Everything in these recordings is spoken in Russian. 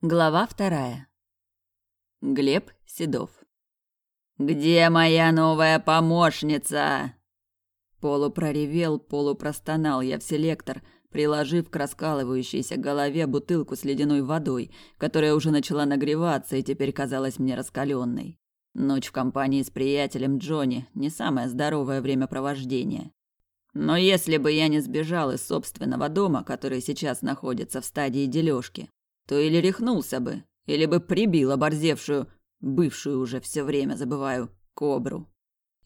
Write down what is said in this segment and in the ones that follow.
Глава вторая. Глеб Седов. «Где моя новая помощница?» Полупроревел, полупростонал я в селектор, приложив к раскалывающейся голове бутылку с ледяной водой, которая уже начала нагреваться и теперь казалась мне раскаленной. Ночь в компании с приятелем Джонни – не самое здоровое времяпровождение. Но если бы я не сбежал из собственного дома, который сейчас находится в стадии дележки, то или рехнулся бы, или бы прибил оборзевшую, бывшую уже все время забываю, кобру.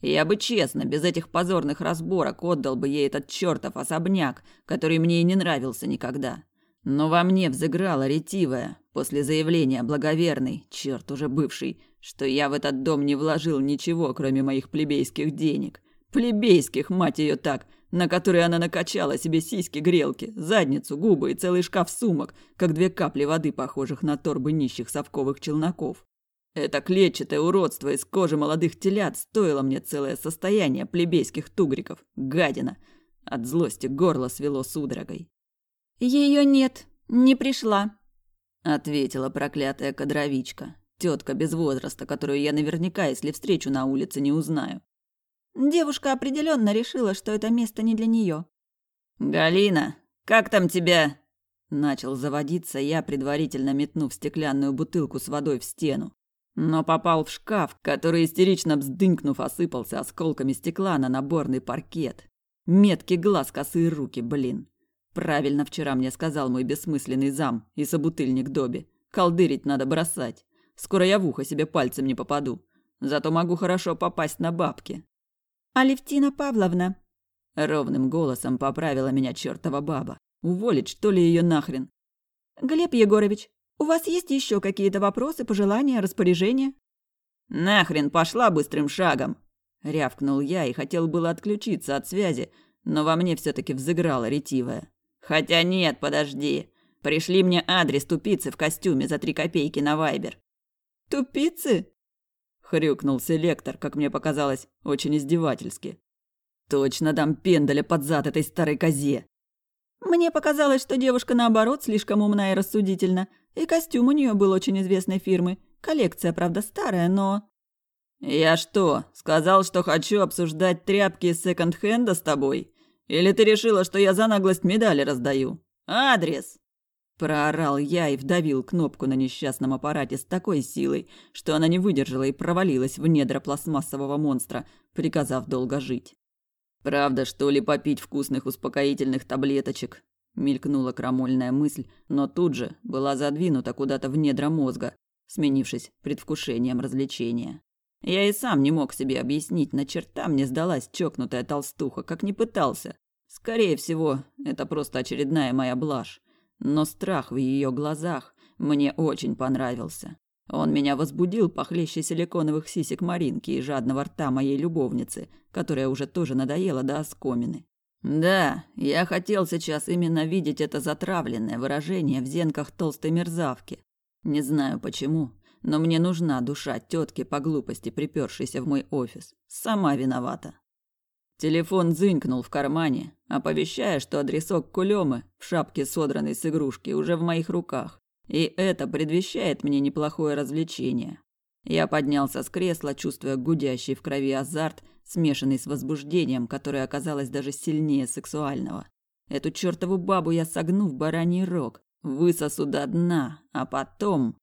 Я бы честно, без этих позорных разборок отдал бы ей этот чертов особняк, который мне и не нравился никогда. Но во мне взыграла ретивая, после заявления благоверной, черт уже бывший, что я в этот дом не вложил ничего, кроме моих плебейских денег. Плебейских, мать ее так, на которой она накачала себе сиськи-грелки, задницу, губы и целый шкаф сумок, как две капли воды, похожих на торбы нищих совковых челноков. Это клетчатое уродство из кожи молодых телят стоило мне целое состояние плебейских тугриков. Гадина. От злости горло свело судорогой. Ее нет, не пришла, ответила проклятая кадровичка, тетка без возраста, которую я наверняка, если встречу на улице, не узнаю. Девушка определенно решила, что это место не для нее. «Галина, как там тебя?» Начал заводиться я, предварительно метнув стеклянную бутылку с водой в стену. Но попал в шкаф, который, истерично вздынкнув, осыпался осколками стекла на наборный паркет. Меткий глаз, косые руки, блин. Правильно вчера мне сказал мой бессмысленный зам и собутыльник Доби. Колдырить надо бросать. Скоро я в ухо себе пальцем не попаду. Зато могу хорошо попасть на бабки. «Алевтина Павловна!» Ровным голосом поправила меня чертова баба. Уволить, что ли, ее нахрен? «Глеб Егорович, у вас есть еще какие-то вопросы, пожелания, распоряжения?» «Нахрен пошла быстрым шагом!» Рявкнул я и хотел было отключиться от связи, но во мне все-таки взыграла ретивая. «Хотя нет, подожди. Пришли мне адрес тупицы в костюме за три копейки на Вайбер». «Тупицы?» Хрюкнул селектор, как мне показалось, очень издевательски. Точно дам пендаля под зад этой старой козе. Мне показалось, что девушка наоборот слишком умна и рассудительна, и костюм у нее был очень известной фирмы. Коллекция, правда, старая, но... Я что, сказал, что хочу обсуждать тряпки из секонд-хенда с тобой? Или ты решила, что я за наглость медали раздаю? Адрес! Проорал я и вдавил кнопку на несчастном аппарате с такой силой, что она не выдержала и провалилась в недра пластмассового монстра, приказав долго жить. «Правда, что ли, попить вкусных успокоительных таблеточек?» Мелькнула крамольная мысль, но тут же была задвинута куда-то в недра мозга, сменившись предвкушением развлечения. Я и сам не мог себе объяснить, на черта мне сдалась чокнутая толстуха, как не пытался. Скорее всего, это просто очередная моя блажь но страх в ее глазах мне очень понравился. Он меня возбудил похлеще силиконовых сисек Маринки и жадного рта моей любовницы, которая уже тоже надоела до оскомины. Да, я хотел сейчас именно видеть это затравленное выражение в зенках толстой мерзавки. Не знаю почему, но мне нужна душа тетки по глупости, припершейся в мой офис. Сама виновата. Телефон зынькнул в кармане, оповещая, что адресок Кулемы в шапке, содранной с игрушки, уже в моих руках. И это предвещает мне неплохое развлечение. Я поднялся с кресла, чувствуя гудящий в крови азарт, смешанный с возбуждением, которое оказалось даже сильнее сексуального. Эту чертову бабу я согну в бараний рог, высосу до дна, а потом...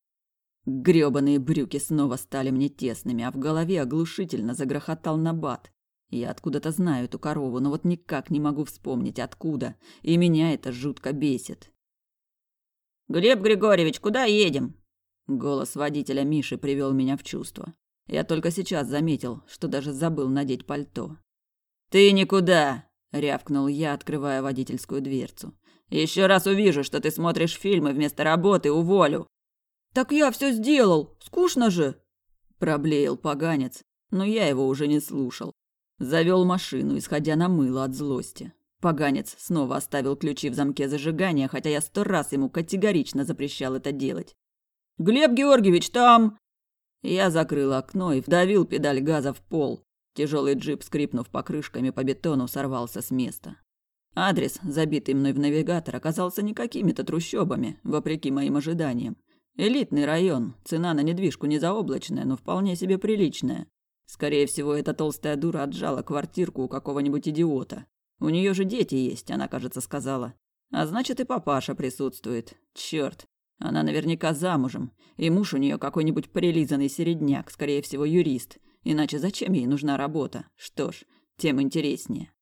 Грёбаные брюки снова стали мне тесными, а в голове оглушительно загрохотал набат. Я откуда-то знаю эту корову, но вот никак не могу вспомнить, откуда. И меня это жутко бесит. «Глеб Григорьевич, куда едем?» Голос водителя Миши привел меня в чувство. Я только сейчас заметил, что даже забыл надеть пальто. «Ты никуда!» – рявкнул я, открывая водительскую дверцу. «Еще раз увижу, что ты смотришь фильмы вместо работы, уволю!» «Так я все сделал! Скучно же!» – проблеял поганец, но я его уже не слушал. Завел машину, исходя на мыло от злости. Поганец снова оставил ключи в замке зажигания, хотя я сто раз ему категорично запрещал это делать. «Глеб Георгиевич, там...» Я закрыл окно и вдавил педаль газа в пол. Тяжелый джип, скрипнув покрышками по бетону, сорвался с места. Адрес, забитый мной в навигатор, оказался не какими-то трущобами, вопреки моим ожиданиям. Элитный район, цена на недвижку не заоблачная, но вполне себе приличная. Скорее всего, эта толстая дура отжала квартирку у какого-нибудь идиота. У нее же дети есть, она, кажется, сказала. А значит, и папаша присутствует. Черт, она наверняка замужем, и муж у нее какой-нибудь прилизанный середняк, скорее всего, юрист. Иначе зачем ей нужна работа? Что ж, тем интереснее.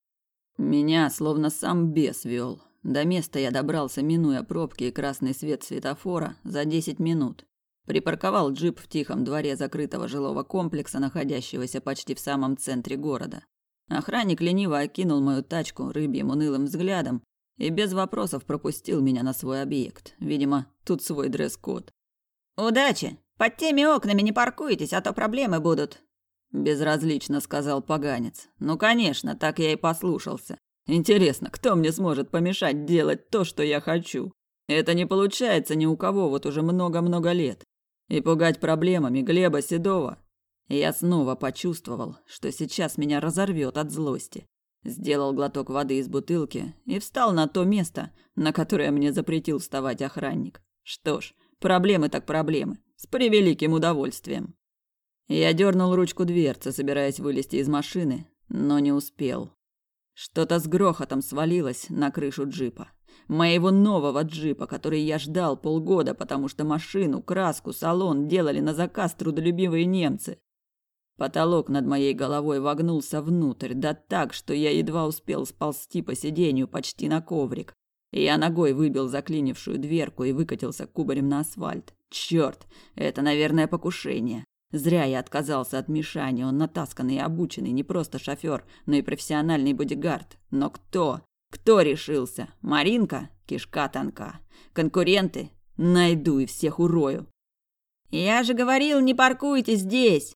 Меня словно сам бес вел. До места я добрался, минуя пробки и красный свет светофора, за десять минут. Припарковал джип в тихом дворе закрытого жилого комплекса, находящегося почти в самом центре города. Охранник лениво окинул мою тачку рыбьим унылым взглядом и без вопросов пропустил меня на свой объект. Видимо, тут свой дресс-код. «Удачи! Под теми окнами не паркуйтесь, а то проблемы будут!» Безразлично сказал поганец. «Ну, конечно, так я и послушался. Интересно, кто мне сможет помешать делать то, что я хочу? Это не получается ни у кого вот уже много-много лет. И пугать проблемами Глеба Седова. Я снова почувствовал, что сейчас меня разорвет от злости. Сделал глоток воды из бутылки и встал на то место, на которое мне запретил вставать охранник. Что ж, проблемы так проблемы. С превеликим удовольствием. Я дернул ручку дверцы, собираясь вылезти из машины, но не успел. Что-то с грохотом свалилось на крышу джипа моего нового джипа, который я ждал полгода, потому что машину, краску, салон делали на заказ трудолюбивые немцы. Потолок над моей головой вогнулся внутрь, да так, что я едва успел сползти по сиденью почти на коврик. Я ногой выбил заклинившую дверку и выкатился кубарем на асфальт. Черт, это, наверное, покушение. Зря я отказался от Мишани, он натасканный и обученный, не просто шофер, но и профессиональный бодигард. Но кто? Кто решился? Маринка? Кишка тонка. Конкуренты? Найду и всех урою. «Я же говорил, не паркуйте здесь!»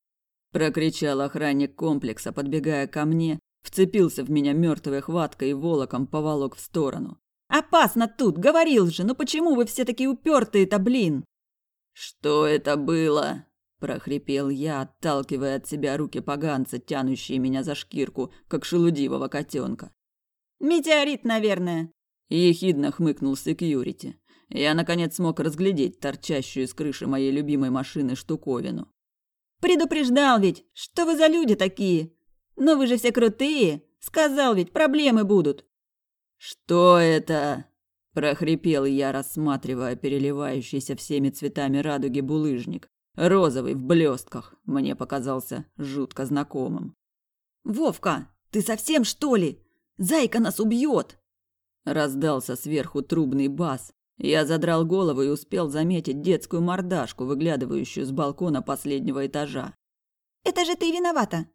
Прокричал охранник комплекса, подбегая ко мне, вцепился в меня мертвой хваткой и волоком поволок в сторону. «Опасно тут! Говорил же! Ну почему вы все такие упертые-то, блин?» «Что это было?» – прохрипел я, отталкивая от себя руки поганца, тянущие меня за шкирку, как шелудивого котенка. Метеорит, наверное. Ехидно хмыкнул секьюрити. Я наконец смог разглядеть торчащую из крыши моей любимой машины штуковину. Предупреждал ведь, что вы за люди такие? Но вы же все крутые. Сказал ведь, проблемы будут. Что это? прохрипел я, рассматривая переливающийся всеми цветами радуги булыжник. Розовый в блестках, мне показался жутко знакомым. Вовка, ты совсем что ли? Зайка нас убьет!» Раздался сверху трубный бас. Я задрал голову и успел заметить детскую мордашку, выглядывающую с балкона последнего этажа. «Это же ты виновата!»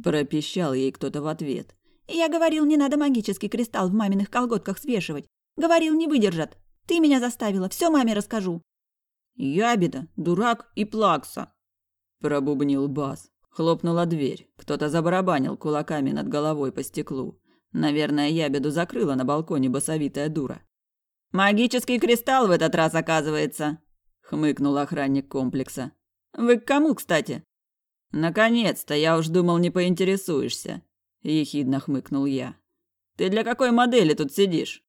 Пропищал ей кто-то в ответ. «Я говорил, не надо магический кристалл в маминых колготках свешивать. Говорил, не выдержат. Ты меня заставила, все маме расскажу». «Ябеда, дурак и плакса!» Пробубнил бас. Хлопнула дверь. Кто-то забарабанил кулаками над головой по стеклу. Наверное, ябеду закрыла на балконе басовитая дура. «Магический кристалл в этот раз, оказывается», — хмыкнул охранник комплекса. «Вы к кому, кстати?» «Наконец-то, я уж думал, не поинтересуешься», — ехидно хмыкнул я. «Ты для какой модели тут сидишь?»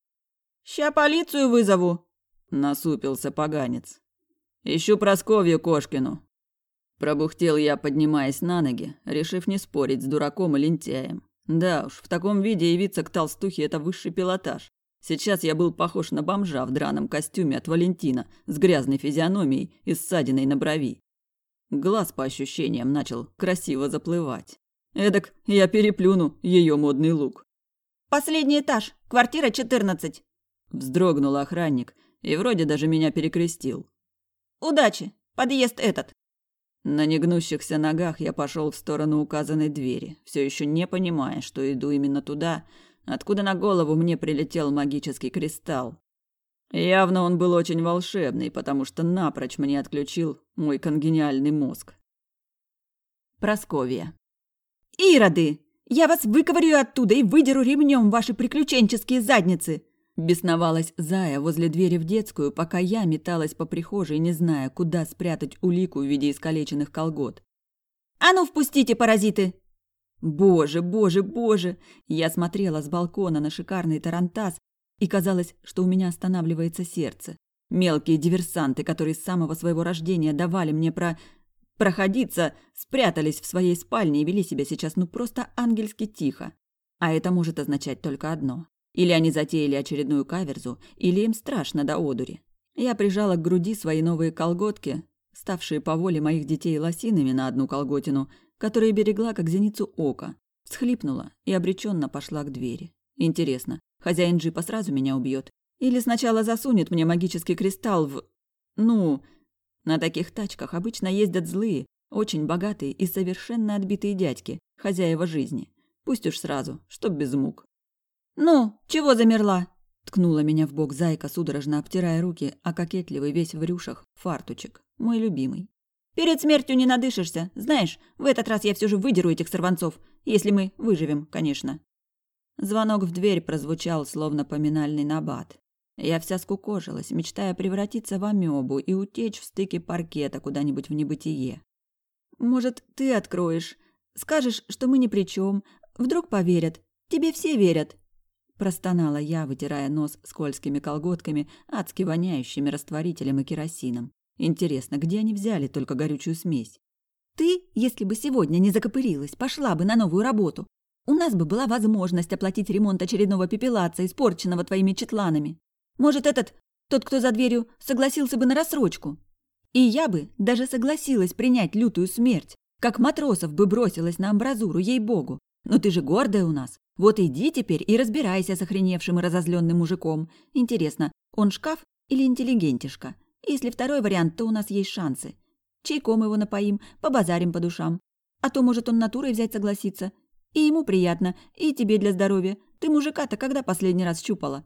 «Ща полицию вызову», — насупился поганец. «Ищу Просковью Кошкину». Пробухтел я, поднимаясь на ноги, решив не спорить с дураком и лентяем. Да уж, в таком виде явиться к толстухе – это высший пилотаж. Сейчас я был похож на бомжа в драном костюме от Валентина с грязной физиономией и ссадиной на брови. Глаз, по ощущениям, начал красиво заплывать. Эдак я переплюну ее модный лук. «Последний этаж, квартира 14», – вздрогнул охранник и вроде даже меня перекрестил. «Удачи, подъезд этот». На негнущихся ногах я пошел в сторону указанной двери, все еще не понимая, что иду именно туда, откуда на голову мне прилетел магический кристалл. Явно он был очень волшебный, потому что напрочь мне отключил мой конгениальный мозг. Просковия. «Ироды! Я вас выковырю оттуда и выдеру ремнем ваши приключенческие задницы!» Бесновалась Зая возле двери в детскую, пока я металась по прихожей, не зная, куда спрятать улику в виде искалеченных колгот. «А ну, впустите, паразиты!» Боже, боже, боже! Я смотрела с балкона на шикарный тарантас, и казалось, что у меня останавливается сердце. Мелкие диверсанты, которые с самого своего рождения давали мне про... проходиться, спрятались в своей спальне и вели себя сейчас ну просто ангельски тихо. А это может означать только одно. Или они затеяли очередную каверзу, или им страшно до одури. Я прижала к груди свои новые колготки, ставшие по воле моих детей лосинами на одну колготину, которые берегла как зеницу ока, всхлипнула и обреченно пошла к двери. Интересно, хозяин джипа сразу меня убьет или сначала засунет мне магический кристалл в... Ну, на таких тачках обычно ездят злые, очень богатые и совершенно отбитые дядьки, хозяева жизни. Пусть уж сразу, чтоб без мук. «Ну, чего замерла?» Ткнула меня в бок зайка, судорожно обтирая руки, а кокетливый весь в рюшах, фартучек, мой любимый. «Перед смертью не надышишься. Знаешь, в этот раз я все же выдеру этих сорванцов, если мы выживем, конечно». Звонок в дверь прозвучал, словно поминальный набат. Я вся скукожилась, мечтая превратиться в амебу и утечь в стыке паркета куда-нибудь в небытие. «Может, ты откроешь? Скажешь, что мы ни при чем. Вдруг поверят. Тебе все верят». Простонала я, вытирая нос скользкими колготками, адски воняющими растворителем и керосином. Интересно, где они взяли только горючую смесь? «Ты, если бы сегодня не закопырилась, пошла бы на новую работу. У нас бы была возможность оплатить ремонт очередного пепелаца, испорченного твоими четланами. Может, этот, тот, кто за дверью, согласился бы на рассрочку? И я бы даже согласилась принять лютую смерть, как матросов бы бросилась на амбразуру, ей-богу. Но ты же гордая у нас. Вот иди теперь и разбирайся с охреневшим и разозленным мужиком. Интересно, он шкаф или интеллигентишка? Если второй вариант, то у нас есть шансы. Чайком его напоим, побазарим по душам. А то, может, он натурой взять согласится. И ему приятно, и тебе для здоровья. Ты мужика-то когда последний раз щупала?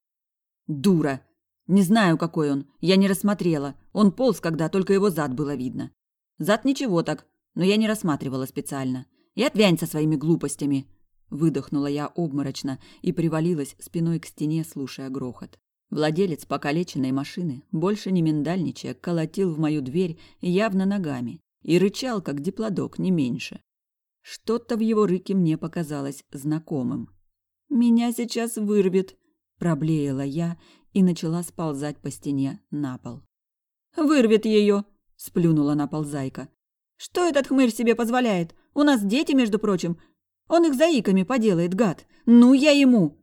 Дура! Не знаю, какой он. Я не рассмотрела. Он полз, когда только его зад было видно. Зад ничего так, но я не рассматривала специально. И отвянь со своими глупостями. Выдохнула я обморочно и привалилась спиной к стене, слушая грохот. Владелец покалеченной машины, больше не миндальничая, колотил в мою дверь явно ногами и рычал, как диплодок, не меньше. Что-то в его рыке мне показалось знакомым. «Меня сейчас вырвет», Проблеяла я и начала сползать по стене на пол. «Вырвет ее!» – сплюнула на пол зайка. «Что этот хмырь себе позволяет? У нас дети, между прочим. Он их заиками поделает, гад. Ну, я ему!»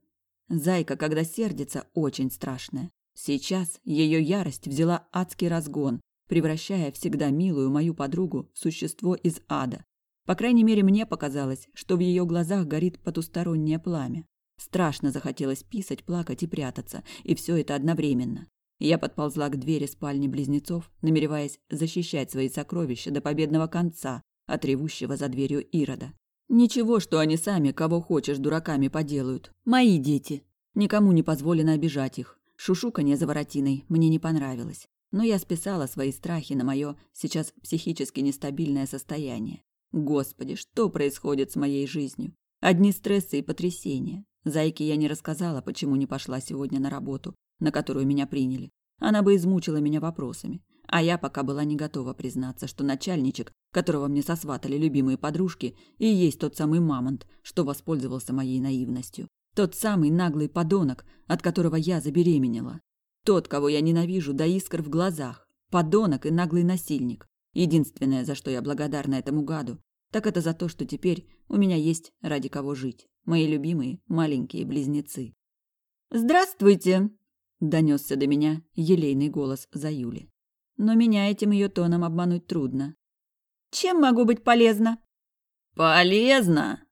Зайка, когда сердится, очень страшная. Сейчас ее ярость взяла адский разгон, превращая всегда милую мою подругу в существо из ада. По крайней мере, мне показалось, что в ее глазах горит потустороннее пламя. Страшно захотелось писать, плакать и прятаться, и все это одновременно. Я подползла к двери спальни близнецов, намереваясь защищать свои сокровища до победного конца от ревущего за дверью Ирода. Ничего, что они сами, кого хочешь, дураками поделают. Мои дети. Никому не позволено обижать их. Шушуканье за воротиной мне не понравилось. Но я списала свои страхи на мое сейчас психически нестабильное состояние. Господи, что происходит с моей жизнью? Одни стрессы и потрясения. Зайке я не рассказала, почему не пошла сегодня на работу, на которую меня приняли. Она бы измучила меня вопросами. А я пока была не готова признаться, что начальничек, которого мне сосватали любимые подружки, и есть тот самый мамонт, что воспользовался моей наивностью. Тот самый наглый подонок, от которого я забеременела. Тот, кого я ненавижу до искр в глазах. Подонок и наглый насильник. Единственное, за что я благодарна этому гаду, так это за то, что теперь у меня есть ради кого жить мои любимые маленькие близнецы. «Здравствуйте!» – донесся до меня елейный голос Заюли. Но меня этим ее тоном обмануть трудно. «Чем могу быть полезна?» «Полезно!»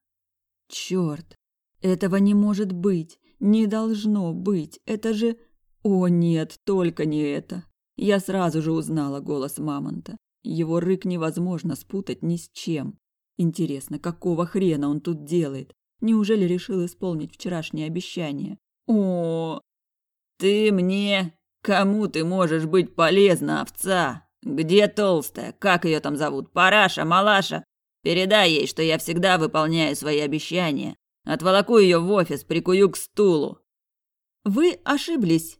Черт! Этого не может быть! Не должно быть! Это же... О нет, только не это! Я сразу же узнала голос Мамонта. Его рык невозможно спутать ни с чем. Интересно, какого хрена он тут делает? Неужели решил исполнить вчерашнее обещание? О, ты мне... Кому ты можешь быть полезна, овца? Где толстая? Как ее там зовут? Параша, Малаша? Передай ей, что я всегда выполняю свои обещания. Отволоку ее в офис, прикую к стулу. Вы ошиблись,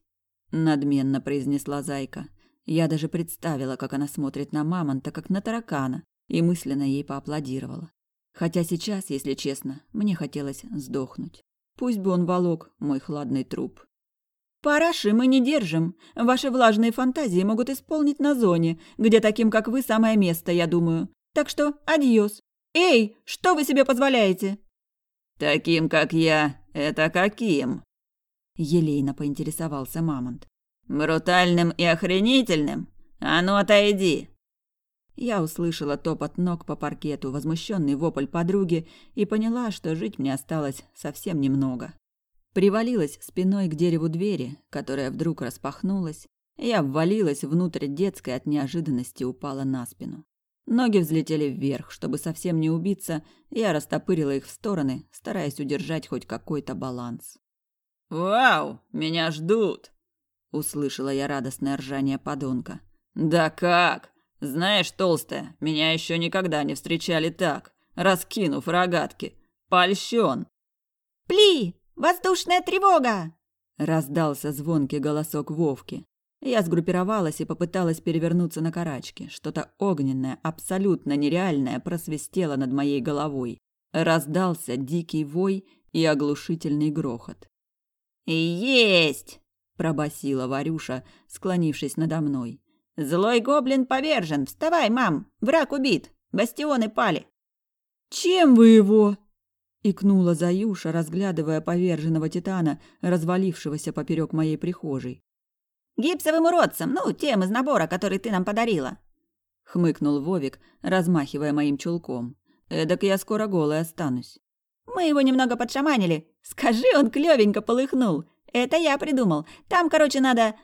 надменно произнесла Зайка. Я даже представила, как она смотрит на мамонта, как на таракана, и мысленно ей поаплодировала. Хотя сейчас, если честно, мне хотелось сдохнуть. Пусть бы он волок мой хладный труп. Параши мы не держим. Ваши влажные фантазии могут исполнить на зоне, где таким, как вы, самое место, я думаю. Так что адьос. Эй, что вы себе позволяете? Таким, как я, это каким? Елейно поинтересовался Мамонт. Брутальным и охренительным? А ну отойди. Я услышала топот ног по паркету, возмущенный вопль подруги и поняла, что жить мне осталось совсем немного. Привалилась спиной к дереву двери, которая вдруг распахнулась, и я ввалилась внутрь детской от неожиданности упала на спину. Ноги взлетели вверх, чтобы совсем не убиться, я растопырила их в стороны, стараясь удержать хоть какой-то баланс. «Вау, меня ждут!» — услышала я радостное ржание подонка. «Да как? Знаешь, толстая, меня еще никогда не встречали так, раскинув рогатки. Польщен!» «Пли!» «Воздушная тревога!» – раздался звонкий голосок Вовки. Я сгруппировалась и попыталась перевернуться на карачки. Что-то огненное, абсолютно нереальное просвистело над моей головой. Раздался дикий вой и оглушительный грохот. «Есть!» – пробасила Варюша, склонившись надо мной. «Злой гоблин повержен! Вставай, мам! Враг убит! Бастионы пали!» «Чем вы его?» Икнула Заюша, разглядывая поверженного титана, развалившегося поперек моей прихожей. Гипсовым уродцем, ну, тем из набора, который ты нам подарила. Хмыкнул Вовик, размахивая моим чулком. Эдак я скоро голой останусь. Мы его немного подшаманили. Скажи, он клёвенько полыхнул. Это я придумал. Там, короче, надо...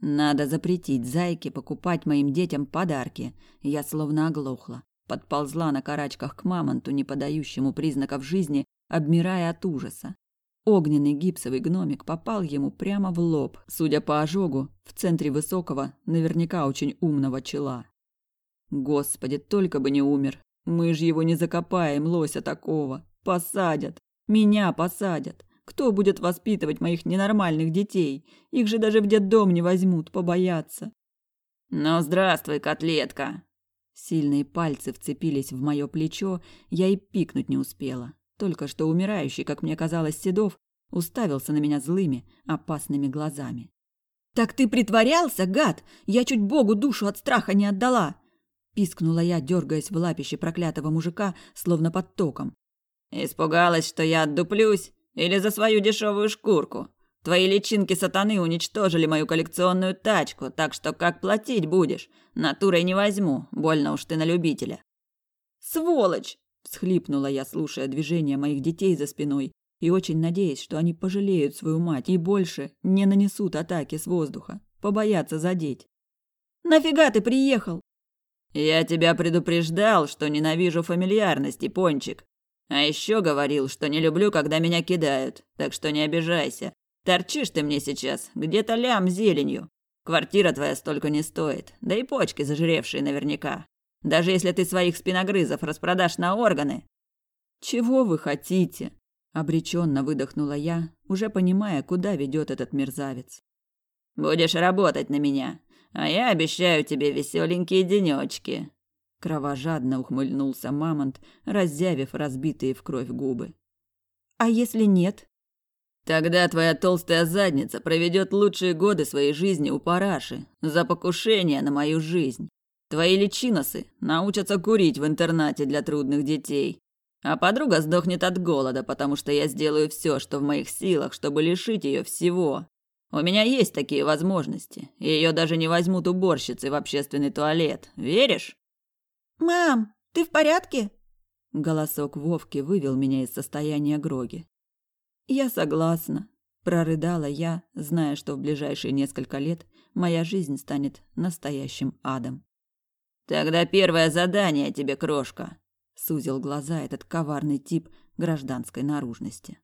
Надо запретить зайке покупать моим детям подарки. Я словно оглохла. Подползла на карачках к мамонту, не подающему признаков жизни, обмирая от ужаса. Огненный гипсовый гномик попал ему прямо в лоб, судя по ожогу, в центре высокого, наверняка очень умного чела. Господи, только бы не умер. Мы же его не закопаем, лося такого. Посадят. Меня посадят. Кто будет воспитывать моих ненормальных детей? Их же даже в детдом не возьмут, побоятся. Ну, здравствуй, котлетка. Сильные пальцы вцепились в мое плечо, я и пикнуть не успела. Только что умирающий, как мне казалось, Седов, уставился на меня злыми, опасными глазами. «Так ты притворялся, гад? Я чуть Богу душу от страха не отдала!» Пискнула я, дергаясь в лапище проклятого мужика, словно под током. «Испугалась, что я отдуплюсь? Или за свою дешевую шкурку? Твои личинки сатаны уничтожили мою коллекционную тачку, так что как платить будешь? Натурой не возьму, больно уж ты на любителя. Сволочь! всхлипнула я, слушая движения моих детей за спиной и очень надеясь, что они пожалеют свою мать и больше не нанесут атаки с воздуха, побоятся задеть. Нафига ты приехал? Я тебя предупреждал, что ненавижу фамильярности, Пончик. А еще говорил, что не люблю, когда меня кидают, так что не обижайся. Торчишь ты мне сейчас, где-то лям зеленью. Квартира твоя столько не стоит, да и почки зажиревшие наверняка. Даже если ты своих спиногрызов распродашь на органы. Чего вы хотите? Обреченно выдохнула я, уже понимая, куда ведет этот мерзавец. Будешь работать на меня, а я обещаю тебе веселенькие денечки. Кровожадно ухмыльнулся мамонт, раззявив разбитые в кровь губы. А если нет? Тогда твоя толстая задница проведет лучшие годы своей жизни у параши за покушение на мою жизнь. Твои личиносы научатся курить в интернате для трудных детей. А подруга сдохнет от голода, потому что я сделаю все, что в моих силах, чтобы лишить ее всего. У меня есть такие возможности. Ее даже не возьмут уборщицы в общественный туалет. Веришь? Мам, ты в порядке? Голосок Вовки вывел меня из состояния гроги. «Я согласна», – прорыдала я, зная, что в ближайшие несколько лет моя жизнь станет настоящим адом. «Тогда первое задание тебе, крошка», – сузил глаза этот коварный тип гражданской наружности.